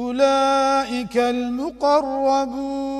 أولئك المقربون